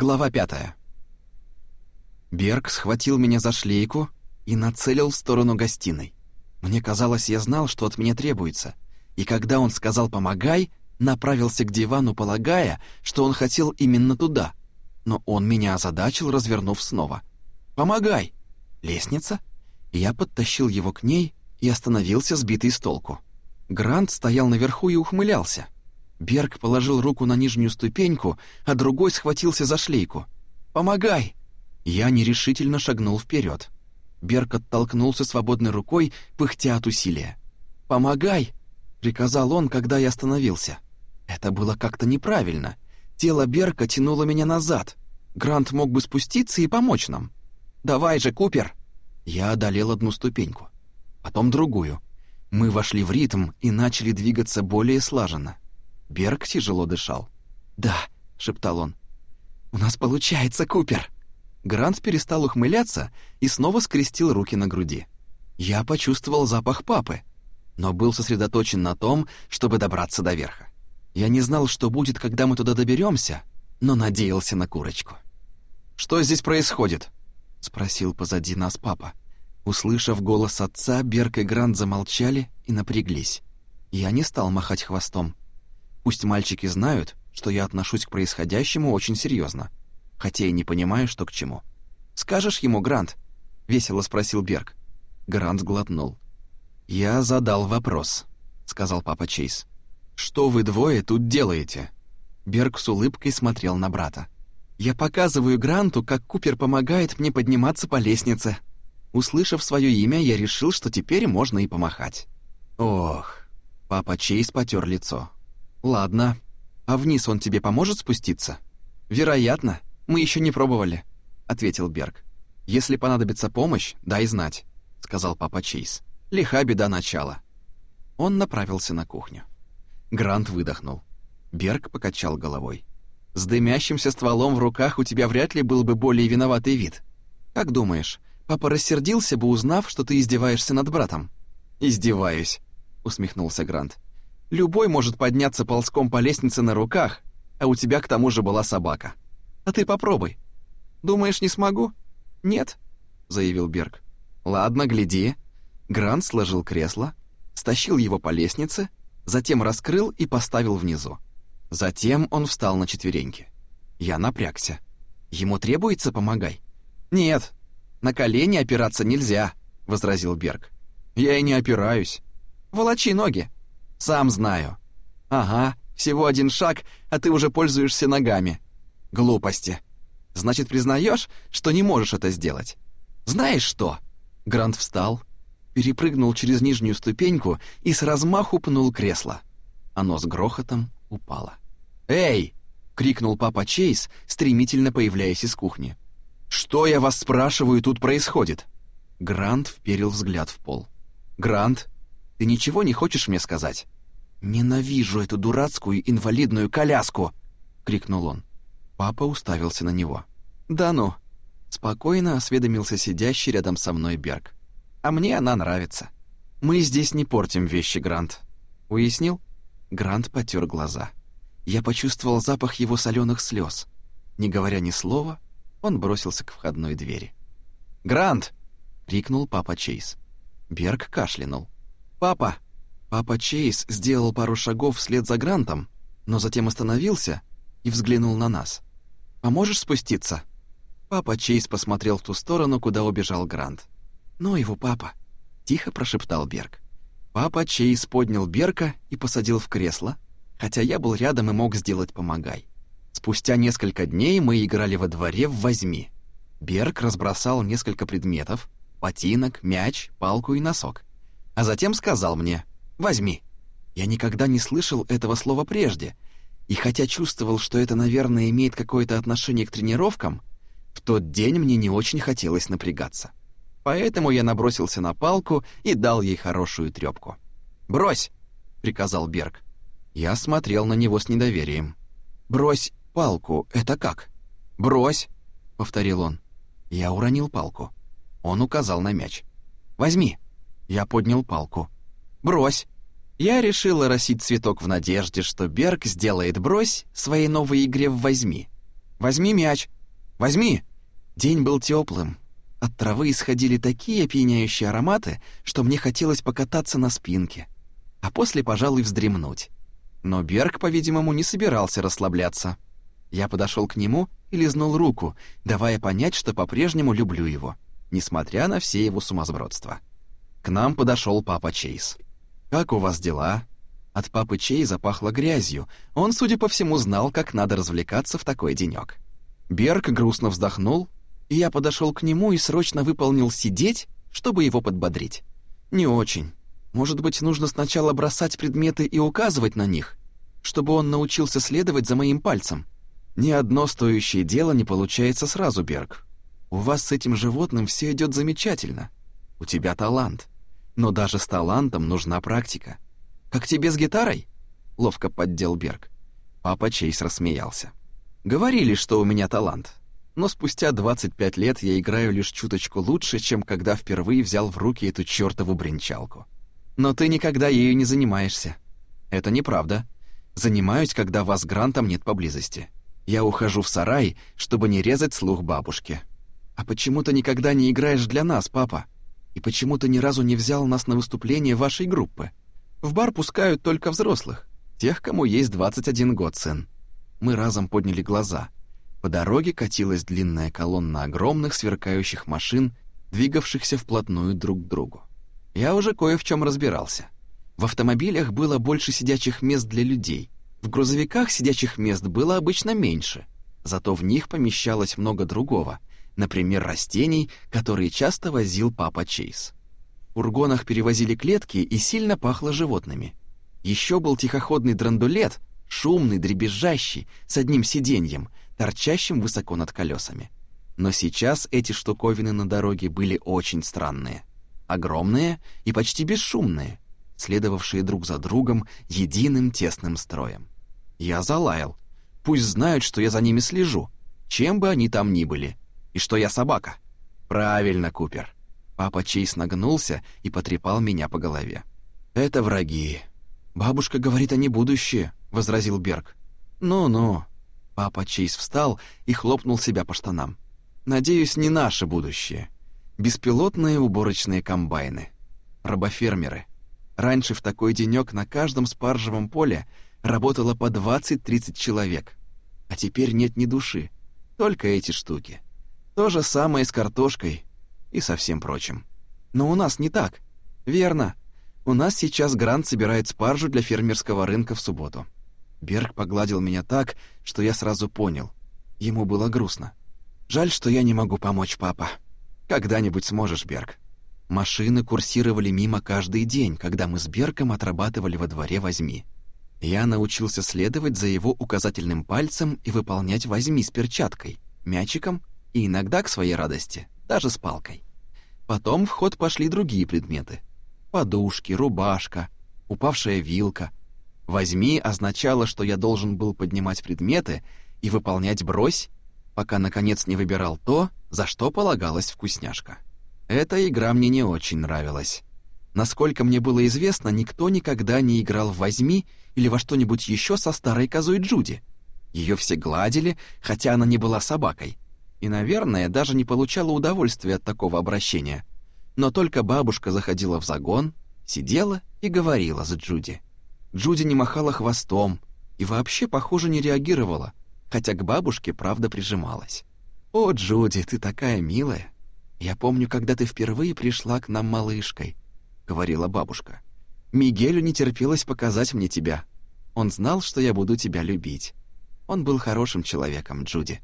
Глава пятая. Берг схватил меня за шлейку и нацелил в сторону гостиной. Мне казалось, я знал, что от меня требуется, и когда он сказал «помогай», направился к дивану, полагая, что он хотел именно туда. Но он меня озадачил, развернув снова. «Помогай!» «Лестница?» Я подтащил его к ней и остановился, сбитый с толку. Грант стоял наверху и ухмылялся. Берг положил руку на нижнюю ступеньку, а другой схватился за шлейку. «Помогай!» Я нерешительно шагнул вперед. Берг оттолкнулся свободной рукой, пыхтя от усилия. «Помогай!» — приказал он, когда я остановился. Это было как-то неправильно. Тело Берка тянуло меня назад. Грант мог бы спуститься и помочь нам. «Давай же, Купер!» Я одолел одну ступеньку, потом другую. Мы вошли в ритм и начали двигаться более слаженно. Берг тяжело дышал. «Да», — шептал он. «У нас получается, Купер!» Грант перестал ухмыляться и снова скрестил руки на груди. Я почувствовал запах папы, но был сосредоточен на том, чтобы добраться до верха. Я не знал, что будет, когда мы туда доберемся, но надеялся на курочку. «Что здесь происходит?» — спросил позади нас папа. Услышав голос отца, Берк и Грант замолчали и напряглись. Я не стал махать хвостом. Пусть мальчики знают, что я отношусь к происходящему очень серьезно, хотя и не понимаю, что к чему. «Скажешь ему, Грант?» — весело спросил Берг. Грант глотнул. «Я задал вопрос», — сказал папа Чейз. «Что вы двое тут делаете?» Берг с улыбкой смотрел на брата. «Я показываю Гранту, как Купер помогает мне подниматься по лестнице». Услышав свое имя, я решил, что теперь можно и помахать. «Ох...» Папа Чейз потер лицо. «Ладно. А вниз он тебе поможет спуститься?» «Вероятно. Мы еще не пробовали», — ответил Берг. «Если понадобится помощь, дай знать», — сказал папа Чейз. «Лиха беда начала». Он направился на кухню. Грант выдохнул. Берг покачал головой. «С дымящимся стволом в руках у тебя вряд ли был бы более виноватый вид. Как думаешь, папа рассердился бы, узнав, что ты издеваешься над братом?» «Издеваюсь», — усмехнулся Грант. «Любой может подняться ползком по лестнице на руках, а у тебя к тому же была собака. А ты попробуй. Думаешь, не смогу?» «Нет», — заявил Берг. «Ладно, гляди». Грант сложил кресло, стащил его по лестнице затем раскрыл и поставил внизу. Затем он встал на четвереньки. Я напрягся. Ему требуется помогай? Нет, на колени опираться нельзя, возразил Берг. Я и не опираюсь. Волочи ноги. Сам знаю. Ага, всего один шаг, а ты уже пользуешься ногами. Глупости. Значит, признаешь, что не можешь это сделать? Знаешь что? Грант встал, перепрыгнул через нижнюю ступеньку и с размаху пнул кресло. Оно с грохотом упало. «Эй!» — крикнул папа Чейз, стремительно появляясь из кухни. «Что, я вас спрашиваю, тут происходит?» Грант вперил взгляд в пол. «Грант, ты ничего не хочешь мне сказать?» «Ненавижу эту дурацкую инвалидную коляску!» — крикнул он. Папа уставился на него. «Да ну!» — спокойно осведомился сидящий рядом со мной Берг а мне она нравится. Мы здесь не портим вещи, Грант. Уяснил? Грант потер глаза. Я почувствовал запах его соленых слез. Не говоря ни слова, он бросился к входной двери. «Грант!» — крикнул папа Чейз. Берг кашлянул. «Папа!» Папа Чейз сделал пару шагов вслед за Грантом, но затем остановился и взглянул на нас. «Поможешь спуститься?» Папа Чейз посмотрел в ту сторону, куда убежал Грант. «Ну его папа», — тихо прошептал Берг. Папа Чейз поднял Берка и посадил в кресло, хотя я был рядом и мог сделать «помогай». Спустя несколько дней мы играли во дворе в «Возьми». Берг разбросал несколько предметов — ботинок, мяч, палку и носок. А затем сказал мне «Возьми». Я никогда не слышал этого слова прежде, и хотя чувствовал, что это, наверное, имеет какое-то отношение к тренировкам, в тот день мне не очень хотелось напрягаться. Поэтому я набросился на палку и дал ей хорошую трёпку. «Брось!» — приказал Берг. Я смотрел на него с недоверием. «Брось палку, это как?» «Брось!» — повторил он. Я уронил палку. Он указал на мяч. «Возьми!» Я поднял палку. «Брось!» Я решил росить цветок в надежде, что Берг сделает «брось» своей новой игре в «возьми». Возьми мяч! Возьми!» День был теплым. От травы исходили такие опьяняющие ароматы, что мне хотелось покататься на спинке, а после, пожалуй, вздремнуть. Но Берг, по-видимому, не собирался расслабляться. Я подошел к нему и лизнул руку, давая понять, что по-прежнему люблю его, несмотря на все его сумасбродства. К нам подошел папа Чейз. «Как у вас дела?» От папы Чейза пахло грязью. Он, судя по всему, знал, как надо развлекаться в такой денёк. Берг грустно вздохнул, и я подошел к нему и срочно выполнил сидеть, чтобы его подбодрить. «Не очень. Может быть, нужно сначала бросать предметы и указывать на них, чтобы он научился следовать за моим пальцем. Ни одно стоящее дело не получается сразу, Берг. У вас с этим животным все идет замечательно. У тебя талант. Но даже с талантом нужна практика. Как тебе с гитарой?» Ловко поддел Берг. Папа Чейз рассмеялся. «Говорили, что у меня талант. Но спустя 25 лет я играю лишь чуточку лучше, чем когда впервые взял в руки эту чёртову бренчалку. Но ты никогда ею не занимаешься. Это неправда. Занимаюсь, когда вас Грантом нет поблизости. Я ухожу в сарай, чтобы не резать слух бабушки. А почему ты никогда не играешь для нас, папа? И почему ты ни разу не взял нас на выступление вашей группы? В бар пускают только взрослых, тех, кому есть 21 год, сын. Мы разом подняли глаза. По дороге катилась длинная колонна огромных сверкающих машин, двигавшихся вплотную друг к другу. Я уже кое в чем разбирался. В автомобилях было больше сидячих мест для людей. В грузовиках сидячих мест было обычно меньше, зато в них помещалось много другого, например, растений, которые часто возил папа Чейз фургонах перевозили клетки и сильно пахло животными. Еще был тихоходный драндулет, шумный, дребезжащий, с одним сиденьем, торчащим высоко над колесами. Но сейчас эти штуковины на дороге были очень странные. Огромные и почти бесшумные, следовавшие друг за другом единым тесным строем. Я залаял. Пусть знают, что я за ними слежу, чем бы они там ни были, и что я собака. Правильно, Купер. Папа Чейз нагнулся и потрепал меня по голове. «Это враги. Бабушка говорит, они будущее», — возразил Берг. «Ну-ну». Папа Чейз встал и хлопнул себя по штанам. «Надеюсь, не наше будущее. Беспилотные уборочные комбайны. Рабофермеры. Раньше в такой денёк на каждом спаржевом поле работало по 20-30 человек. А теперь нет ни души. Только эти штуки. То же самое с картошкой, и со всем прочим. Но у нас не так. Верно. У нас сейчас Грант собирает спаржу для фермерского рынка в субботу. Берг погладил меня так, что я сразу понял. Ему было грустно. Жаль, что я не могу помочь, папа. Когда-нибудь сможешь, Берг. Машины курсировали мимо каждый день, когда мы с Бергом отрабатывали во дворе «Возьми». Я научился следовать за его указательным пальцем и выполнять «Возьми» с перчаткой, мячиком и иногда, к своей радости, даже с палкой. Потом в ход пошли другие предметы. Подушки, рубашка, упавшая вилка. «Возьми» означало, что я должен был поднимать предметы и выполнять брось, пока, наконец, не выбирал то, за что полагалась вкусняшка. Эта игра мне не очень нравилась. Насколько мне было известно, никто никогда не играл в «Возьми» или во что-нибудь еще со старой козой Джуди. Ее все гладили, хотя она не была собакой и, наверное, даже не получала удовольствия от такого обращения. Но только бабушка заходила в загон, сидела и говорила с Джуди. Джуди не махала хвостом и вообще, похоже, не реагировала, хотя к бабушке правда прижималась. «О, Джуди, ты такая милая! Я помню, когда ты впервые пришла к нам малышкой», — говорила бабушка. «Мигелю не терпелось показать мне тебя. Он знал, что я буду тебя любить. Он был хорошим человеком, Джуди».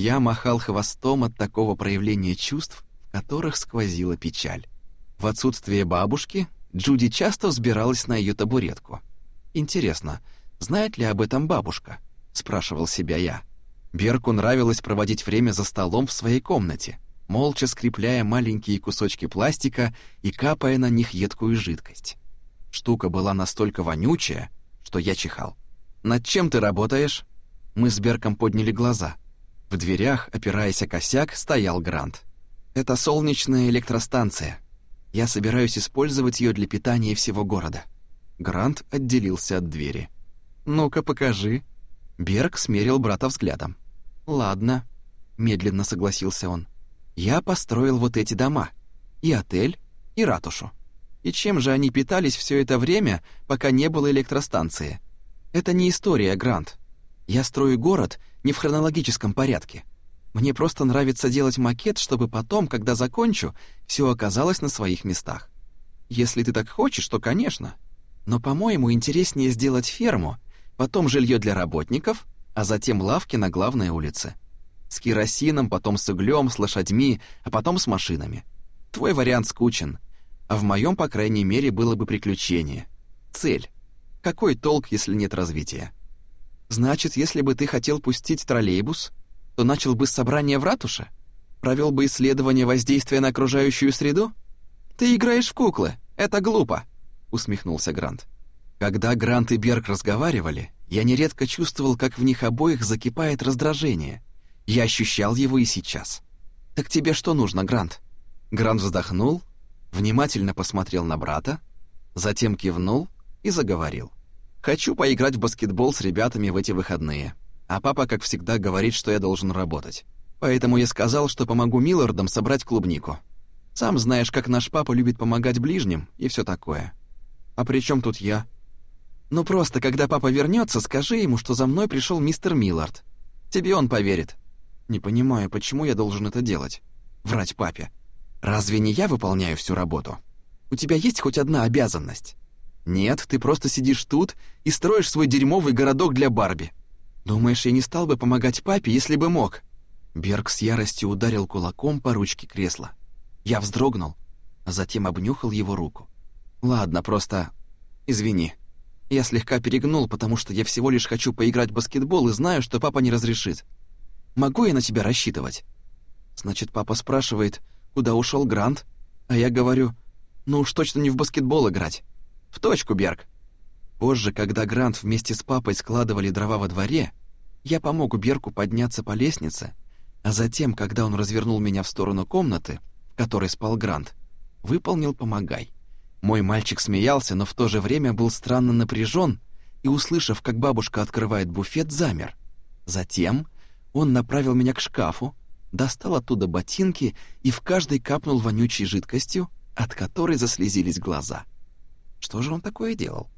Я махал хвостом от такого проявления чувств, в которых сквозила печаль. В отсутствие бабушки Джуди часто взбиралась на ее табуретку. «Интересно, знает ли об этом бабушка?» — спрашивал себя я. Берку нравилось проводить время за столом в своей комнате, молча скрепляя маленькие кусочки пластика и капая на них едкую жидкость. Штука была настолько вонючая, что я чихал. «Над чем ты работаешь?» Мы с Берком подняли глаза — в дверях, опираясь о косяк, стоял Грант. «Это солнечная электростанция. Я собираюсь использовать ее для питания всего города». Грант отделился от двери. «Ну-ка, покажи». Берг смерил брата взглядом. «Ладно», — медленно согласился он. «Я построил вот эти дома. И отель, и ратушу. И чем же они питались все это время, пока не было электростанции? Это не история, Грант. Я строю город не в хронологическом порядке. Мне просто нравится делать макет, чтобы потом, когда закончу, все оказалось на своих местах. Если ты так хочешь, то, конечно. Но, по-моему, интереснее сделать ферму, потом жилье для работников, а затем лавки на главной улице. С керосином, потом с углем, с лошадьми, а потом с машинами. Твой вариант скучен, а в моем, по крайней мере, было бы приключение. Цель. Какой толк, если нет развития? Значит, если бы ты хотел пустить троллейбус, то начал бы с собрания в ратуше? Провел бы исследование воздействия на окружающую среду? Ты играешь в куклы, это глупо, усмехнулся Грант. Когда Грант и Берг разговаривали, я нередко чувствовал, как в них обоих закипает раздражение. Я ощущал его и сейчас. Так тебе что нужно, Грант? Грант вздохнул, внимательно посмотрел на брата, затем кивнул и заговорил. Хочу поиграть в баскетбол с ребятами в эти выходные а папа, как всегда, говорит, что я должен работать. Поэтому я сказал, что помогу Миллардам собрать клубнику. Сам знаешь, как наш папа любит помогать ближним и все такое. А при чем тут я? Ну просто, когда папа вернется, скажи ему, что за мной пришел мистер Миллард. Тебе он поверит. Не понимаю, почему я должен это делать. Врать папе. Разве не я выполняю всю работу? У тебя есть хоть одна обязанность? Нет, ты просто сидишь тут и строишь свой дерьмовый городок для Барби. Думаешь, я не стал бы помогать папе, если бы мог?» Берг с яростью ударил кулаком по ручке кресла. Я вздрогнул, а затем обнюхал его руку. «Ладно, просто... Извини. Я слегка перегнул, потому что я всего лишь хочу поиграть в баскетбол и знаю, что папа не разрешит. Могу я на тебя рассчитывать?» Значит, папа спрашивает, куда ушел Грант, а я говорю, ну уж точно не в баскетбол играть. В точку, Берг. Позже, когда Грант вместе с папой складывали дрова во дворе, я помог Берку подняться по лестнице, а затем, когда он развернул меня в сторону комнаты, в которой спал Грант, выполнил «помогай». Мой мальчик смеялся, но в то же время был странно напряжен и, услышав, как бабушка открывает буфет, замер. Затем он направил меня к шкафу, достал оттуда ботинки и в каждой капнул вонючей жидкостью, от которой заслезились глаза. Что же он такое делал?